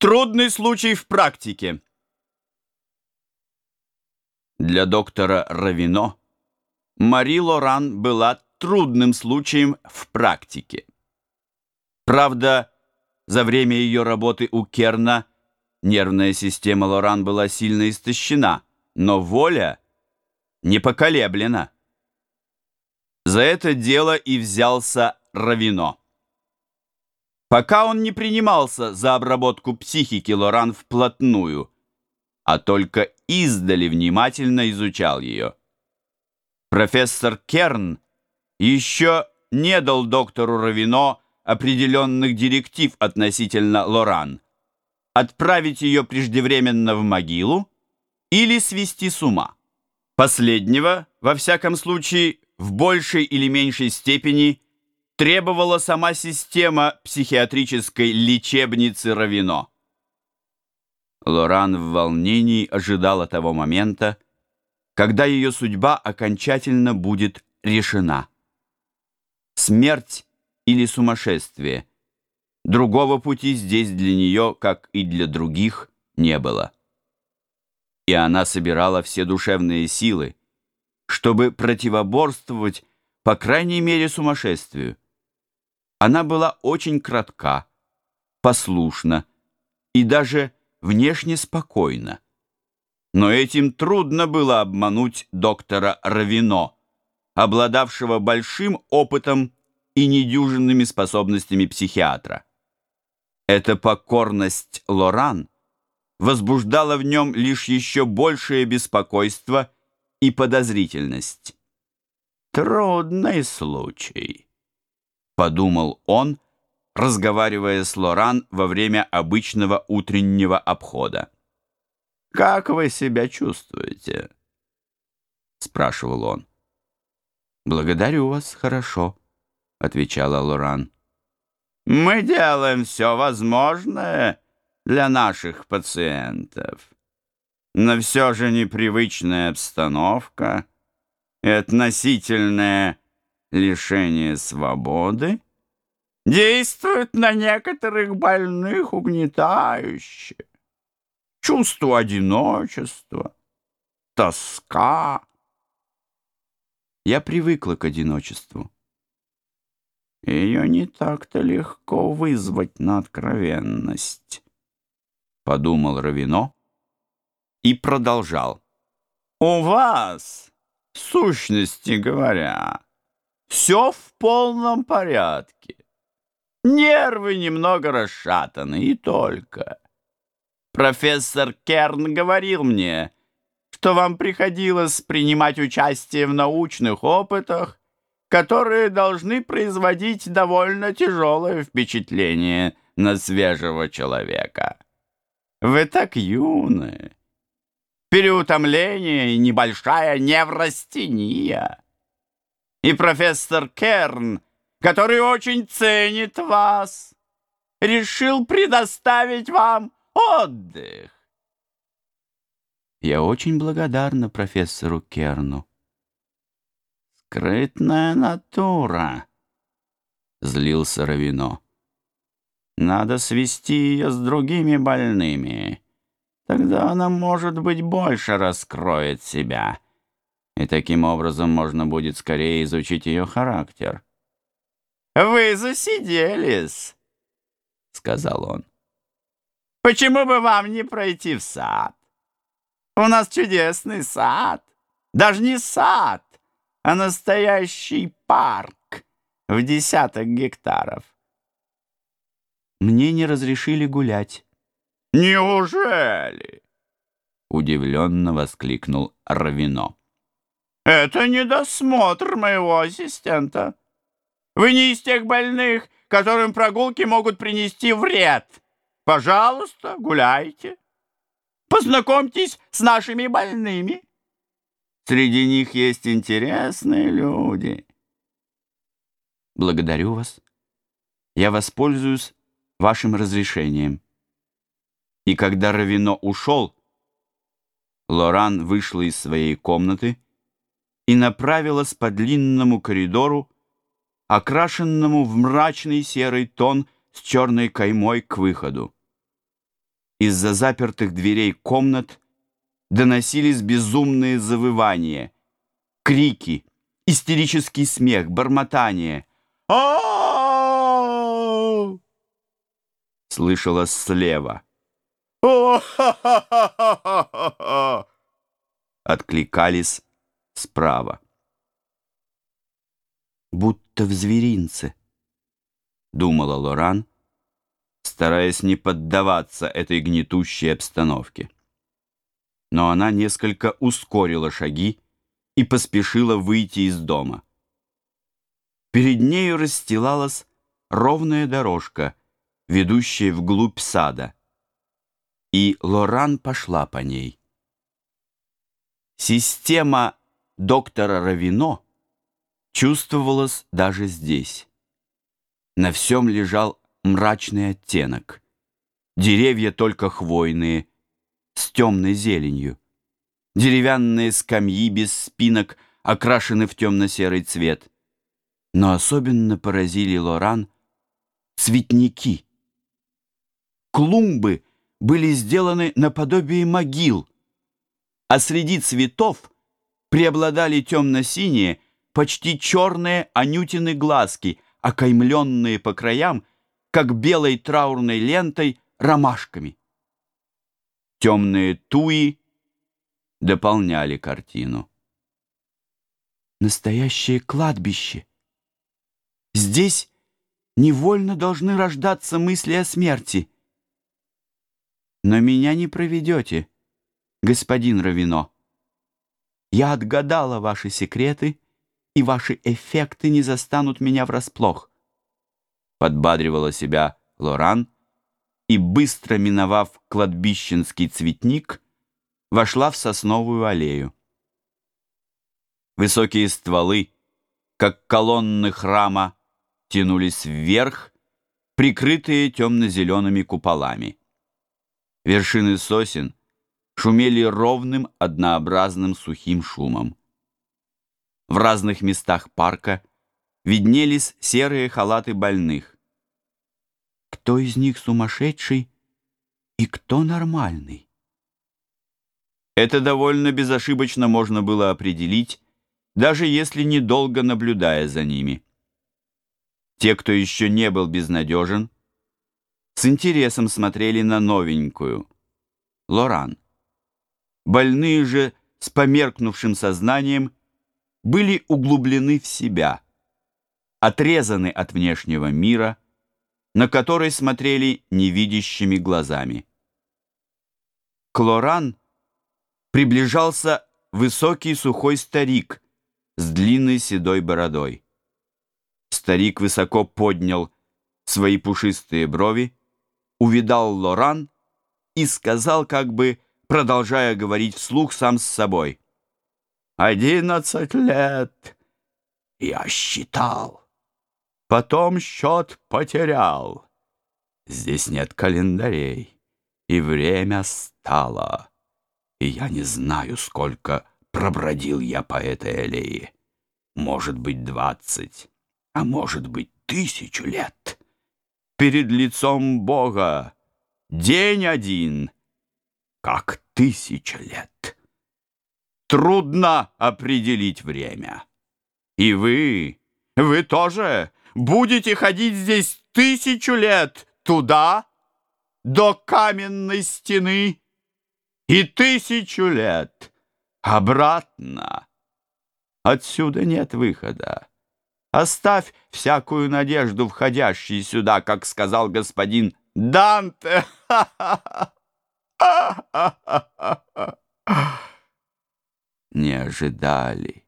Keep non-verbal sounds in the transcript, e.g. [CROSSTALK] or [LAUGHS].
Трудный случай в практике. Для доктора Равино Мари Лоран была трудным случаем в практике. Правда, за время ее работы у Керна нервная система Лоран была сильно истощена, но воля не поколеблена. За это дело и взялся Равино. Пока он не принимался за обработку психики Лоран вплотную, а только издали внимательно изучал ее. Профессор Керн еще не дал доктору Равино определенных директив относительно Лоран. Отправить ее преждевременно в могилу или свести с ума. Последнего, во всяком случае, в большей или меньшей степени требовала сама система психиатрической лечебницы Равино. Лоран в волнении ожидала того момента, когда ее судьба окончательно будет решена. Смерть или сумасшествие. Другого пути здесь для нее, как и для других, не было. И она собирала все душевные силы, чтобы противоборствовать, по крайней мере, сумасшествию. Она была очень кратка, послушна и даже внешне спокойна. Но этим трудно было обмануть доктора Равино, обладавшего большим опытом и недюжинными способностями психиатра. Эта покорность Лоран возбуждала в нем лишь еще большее беспокойство и подозрительность. «Трудный случай», — подумал он, разговаривая с Лоран во время обычного утреннего обхода. «Как вы себя чувствуете?» — спрашивал он. «Благодарю вас, хорошо», — отвечала Лоран. «Мы делаем все возможное для наших пациентов, но все же непривычная обстановка и относительное лишение свободы действуют на некоторых больных угнетающе. Чувство одиночества, тоска — я привыкла к одиночеству. Ее не так-то легко вызвать на откровенность, подумал Равино и продолжал. У вас, в сущности говоря, все в полном порядке. Нервы немного расшатаны, и только. Профессор Керн говорил мне, что вам приходилось принимать участие в научных опытах, которые должны производить довольно тяжелое впечатление на свежего человека. Вы так юны. Переутомление и небольшая неврастения. И профессор Керн, который очень ценит вас, решил предоставить вам отдых. Я очень благодарна профессору Керну. «Скрытная натура», — злился Равино. «Надо свести ее с другими больными. Тогда она, может быть, больше раскроет себя, и таким образом можно будет скорее изучить ее характер». «Вы засиделись», — сказал он. «Почему бы вам не пройти в сад?» У нас чудесный сад. Даже не сад, а настоящий парк в десяток гектаров. Мне не разрешили гулять. Неужели? Удивленно воскликнул Равино. Это недосмотр моего ассистента. Вы не из тех больных, которым прогулки могут принести вред. Пожалуйста, гуляйте. Познакомьтесь с нашими больными. Среди них есть интересные люди. Благодарю вас. Я воспользуюсь вашим разрешением. И когда Равино ушел, Лоран вышла из своей комнаты и направилась по длинному коридору, окрашенному в мрачный серый тон с черной каймой к выходу. из-за запертых дверей комнат доносились безумные завывания, крики, истерический смех, бормотание. а Слышалось слева. Откликались справа. Будто в зверинце, думала Лоран, стараясь не поддаваться этой гнетущей обстановке. Но она несколько ускорила шаги и поспешила выйти из дома. Перед нею расстилалась ровная дорожка, ведущая вглубь сада, и Лоран пошла по ней. Система доктора Равино чувствовалась даже здесь. На всем лежал мрачный оттенок. Деревья только хвойные, с темной зеленью. Деревянные скамьи без спинок окрашены в темно-серый цвет. Но особенно поразили Лоран цветники. Клумбы были сделаны наподобие могил, а среди цветов преобладали темно-синие, почти черные анютины глазки, окаймленные по краям как белой траурной лентой, ромашками. Темные туи дополняли картину. Настоящее кладбище. Здесь невольно должны рождаться мысли о смерти. Но меня не проведете, господин Равино. Я отгадала ваши секреты, и ваши эффекты не застанут меня врасплох подбадривала себя Лоран и, быстро миновав кладбищенский цветник, вошла в сосновую аллею. Высокие стволы, как колонны храма, тянулись вверх, прикрытые темно-зелеными куполами. Вершины сосен шумели ровным, однообразным сухим шумом. В разных местах парка виднелись серые халаты больных. Кто из них сумасшедший и кто нормальный? Это довольно безошибочно можно было определить, даже если недолго наблюдая за ними. Те, кто еще не был безнадежен, с интересом смотрели на новенькую, Лоран. Больные же с померкнувшим сознанием были углублены в себя – отрезаны от внешнего мира, на который смотрели невидящими глазами. Клоран приближался высокий сухой старик с длинной седой бородой. Старик высоко поднял свои пушистые брови, увидал Лоран и сказал, как бы продолжая говорить вслух сам с собой. «Одиннадцать лет я считал». Потом счет потерял. Здесь нет календарей, и время стало. И я не знаю, сколько пробродил я по этой аллее. Может быть, двадцать, а может быть, тысячу лет. Перед лицом Бога день один, как тысяча лет. Трудно определить время. И вы, вы тоже будете ходить здесь тысячу лет туда, до каменной стены, и тысячу лет обратно. Отсюда нет выхода. Оставь всякую надежду, входящей сюда, как сказал господин Данте. [LAUGHS] [LAUGHS] Не ожидали.